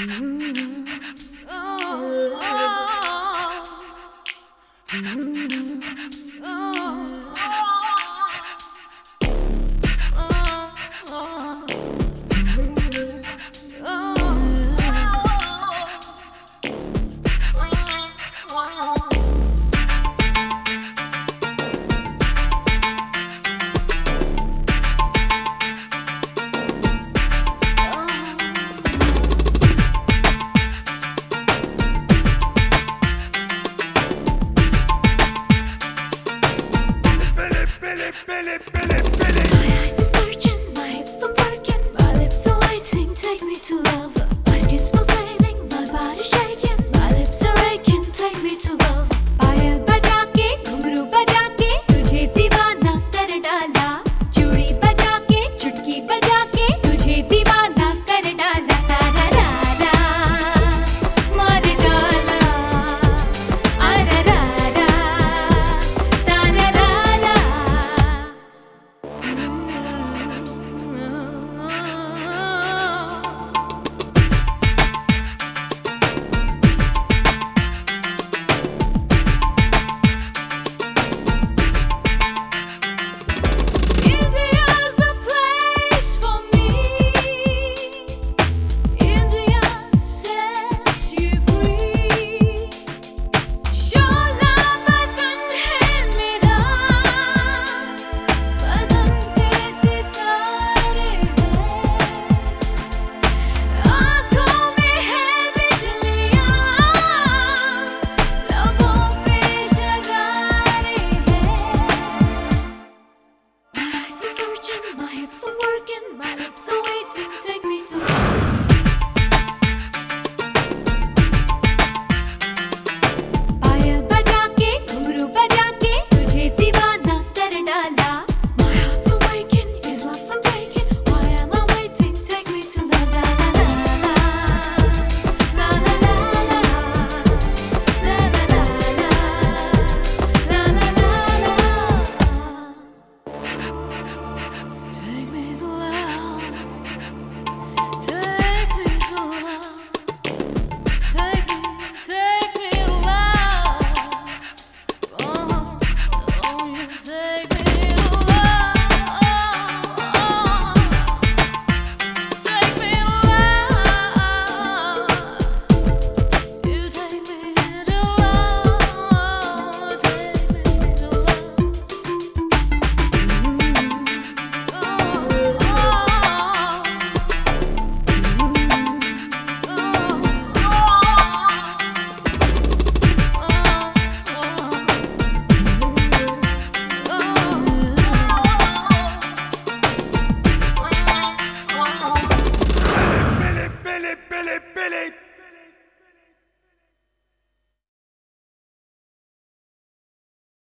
Oh. Billy, Billy, Billy. So what? Billy